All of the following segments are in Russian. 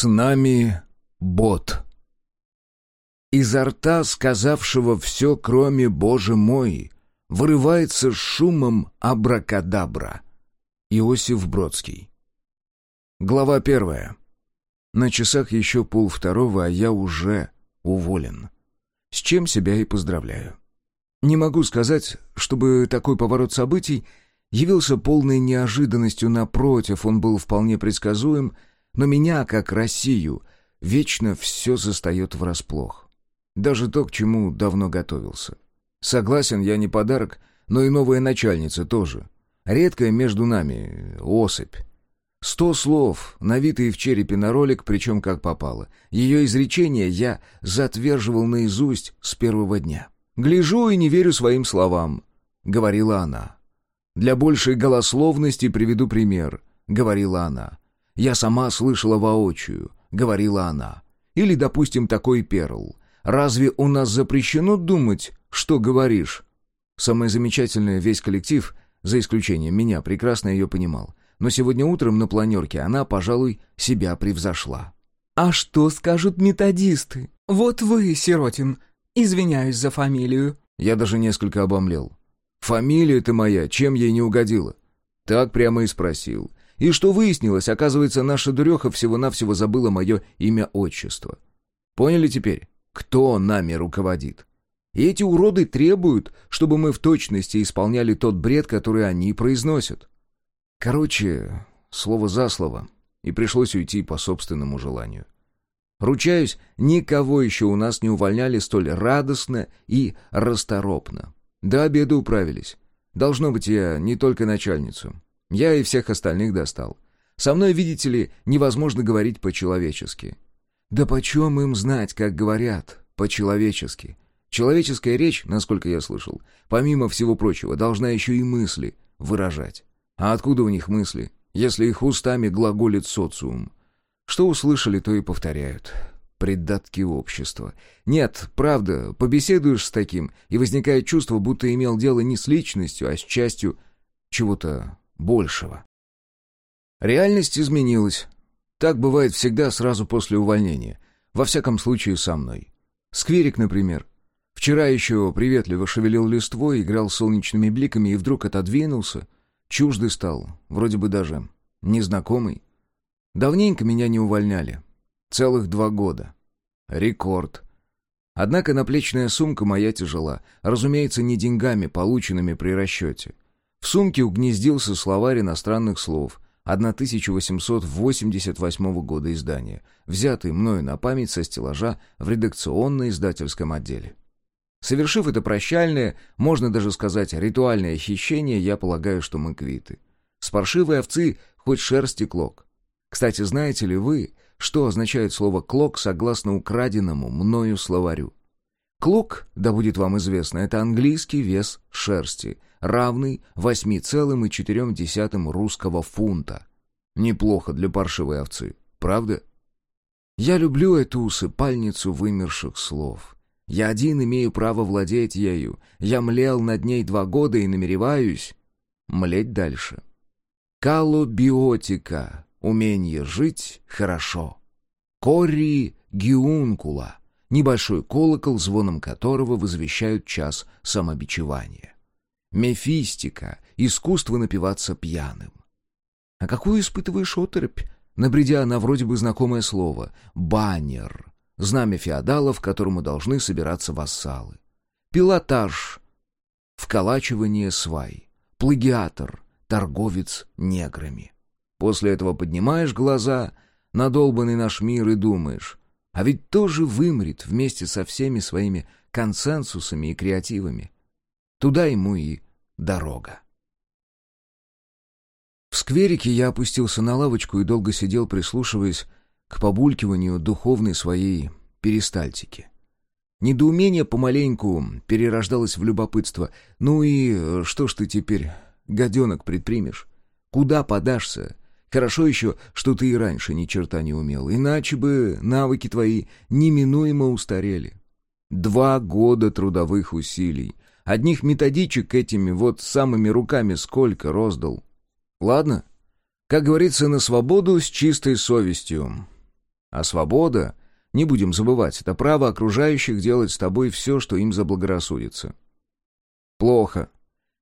С нами бот. Изо рта, сказавшего все, кроме «Боже мой», вырывается шумом абракадабра. Иосиф Бродский. Глава первая. На часах еще полвторого, а я уже уволен. С чем себя и поздравляю. Не могу сказать, чтобы такой поворот событий явился полной неожиданностью, напротив, он был вполне предсказуем, но меня, как Россию, вечно все застает врасплох. Даже то, к чему давно готовился. Согласен, я не подарок, но и новая начальница тоже. Редкая между нами особь. Сто слов, навитые в черепе на ролик, причем как попало. Ее изречение я затверживал наизусть с первого дня. «Гляжу и не верю своим словам», — говорила она. «Для большей голословности приведу пример», — говорила она. «Я сама слышала воочию», — говорила она. «Или, допустим, такой перл. Разве у нас запрещено думать, что говоришь?» Самое замечательное, весь коллектив, за исключением меня, прекрасно ее понимал. Но сегодня утром на планерке она, пожалуй, себя превзошла. «А что скажут методисты? Вот вы, Сиротин, Извиняюсь за фамилию». Я даже несколько обомлел. «Фамилия ты моя, чем ей не угодила?» Так прямо и спросил. И что выяснилось, оказывается, наша дуреха всего-навсего забыла мое имя-отчество. Поняли теперь, кто нами руководит? И эти уроды требуют, чтобы мы в точности исполняли тот бред, который они произносят. Короче, слово за слово, и пришлось уйти по собственному желанию. Ручаюсь, никого еще у нас не увольняли столь радостно и расторопно. До обеда управились. Должно быть, я не только начальницу. Я и всех остальных достал. Со мной, видите ли, невозможно говорить по-человечески. Да почем им знать, как говорят по-человечески? Человеческая речь, насколько я слышал, помимо всего прочего, должна еще и мысли выражать. А откуда у них мысли, если их устами глаголит социум? Что услышали, то и повторяют. Предатки общества. Нет, правда, побеседуешь с таким, и возникает чувство, будто имел дело не с личностью, а с частью чего-то большего. Реальность изменилась. Так бывает всегда сразу после увольнения. Во всяком случае, со мной. Скверик, например. Вчера еще приветливо шевелил листвой, играл солнечными бликами и вдруг отодвинулся. Чуждый стал, вроде бы даже незнакомый. Давненько меня не увольняли. Целых два года. Рекорд. Однако наплечная сумка моя тяжела. Разумеется, не деньгами, полученными при расчете. В сумке угнездился словарь иностранных слов 1888 года издания, взятый мною на память со стеллажа в редакционно-издательском отделе. Совершив это прощальное, можно даже сказать ритуальное хищение, я полагаю, что мы квиты. С паршивой овцы хоть шерсти клок. Кстати, знаете ли вы, что означает слово «клок» согласно украденному мною словарю? Клок, да будет вам известно, это английский вес шерсти, равный 8,4 русского фунта. Неплохо для паршивой овцы, правда? Я люблю эту усыпальницу вымерших слов. Я один имею право владеть ею. Я млел над ней два года и намереваюсь млеть дальше. Калобиотика Умение жить хорошо. Кори гиункула. Небольшой колокол, звоном которого возвещают час самобичевания. Мефистика. Искусство напиваться пьяным. А какую испытываешь оторопь? Набредя на вроде бы знакомое слово. Баннер. Знамя феодалов, которому должны собираться вассалы. Пилотаж. Вколачивание свай. Плагиатор. Торговец неграми. После этого поднимаешь глаза на долбанный наш мир и думаешь, а ведь тоже вымрет вместе со всеми своими консенсусами и креативами. Туда ему и дорога. В скверике я опустился на лавочку и долго сидел, прислушиваясь к побулькиванию духовной своей перистальтики. Недоумение помаленьку перерождалось в любопытство. «Ну и что ж ты теперь, гаденок, предпримешь? Куда подашься? Хорошо еще, что ты и раньше ни черта не умел, иначе бы навыки твои неминуемо устарели. Два года трудовых усилий. Одних методичек этими вот самыми руками сколько роздал. Ладно, как говорится, на свободу с чистой совестью. А свобода, не будем забывать, это право окружающих делать с тобой все, что им заблагорассудится. Плохо.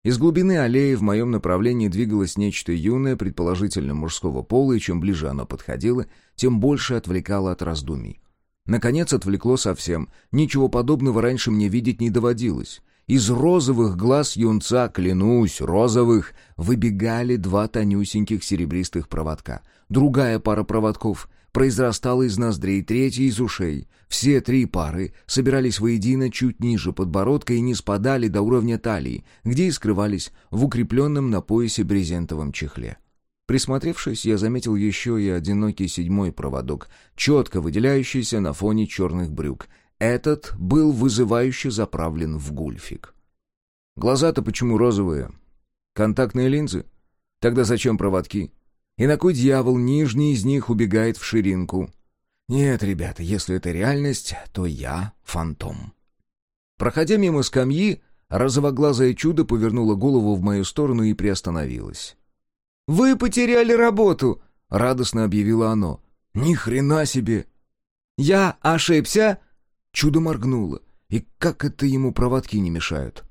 Из глубины аллеи в моем направлении двигалось нечто юное, предположительно мужского пола, и чем ближе оно подходило, тем больше отвлекало от раздумий. Наконец отвлекло совсем. Ничего подобного раньше мне видеть не доводилось. Из розовых глаз юнца, клянусь, розовых, выбегали два тонюсеньких серебристых проводка. Другая пара проводков произрастала из ноздрей, третья из ушей. Все три пары собирались воедино чуть ниже подбородка и не спадали до уровня талии, где и скрывались в укрепленном на поясе брезентовом чехле. Присмотревшись, я заметил еще и одинокий седьмой проводок, четко выделяющийся на фоне черных брюк. Этот был вызывающе заправлен в гульфик. Глаза-то почему розовые? Контактные линзы? Тогда зачем проводки? И на кой дьявол нижний из них убегает в ширинку? Нет, ребята, если это реальность, то я фантом. Проходя мимо скамьи, розовоглазое чудо повернуло голову в мою сторону и приостановилось. «Вы потеряли работу!» — радостно объявило оно. «Ни хрена себе!» «Я ошибся?» Чудо моргнуло. «И как это ему проводки не мешают?»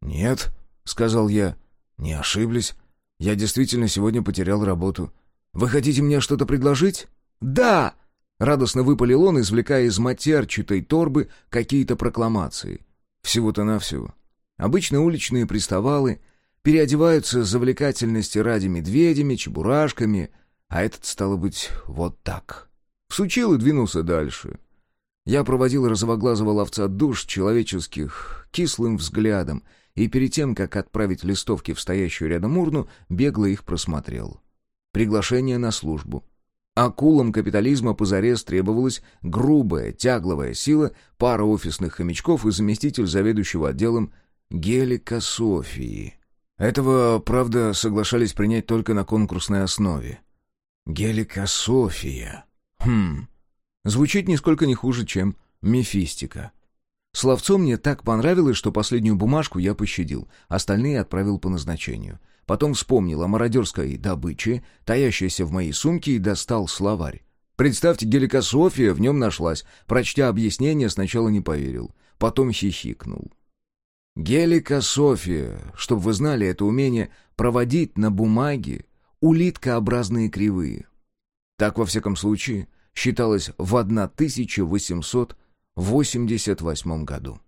«Нет», — сказал я, — «не ошиблись. Я действительно сегодня потерял работу. Вы хотите мне что-то предложить?» «Да!» — радостно выпалил он, извлекая из матерчатой торбы какие-то прокламации. Всего-то навсего. Обычно уличные приставалы переодеваются завлекательности ради медведями, чебурашками, а этот, стало быть, вот так. Всучил и двинулся дальше. Я проводил розовоглазого ловца душ человеческих кислым взглядом и перед тем, как отправить листовки в стоящую рядом урну, бегло их просмотрел. Приглашение на службу. Акулам капитализма позарез требовалась грубая, тягловая сила, пара офисных хомячков и заместитель заведующего отделом Гелика Софии. Этого, правда, соглашались принять только на конкурсной основе. Гелика София. Хм. Звучит нисколько не хуже, чем мефистика. Словцо мне так понравилось, что последнюю бумажку я пощадил, остальные отправил по назначению. Потом вспомнил о мародерской добыче, таящейся в моей сумке, и достал словарь. Представьте, Гелика София в нем нашлась. Прочтя объяснение, сначала не поверил. Потом хихикнул. Гелика София, чтобы вы знали, это умение проводить на бумаге улиткообразные кривые. Так, во всяком случае, считалось в 1888 году.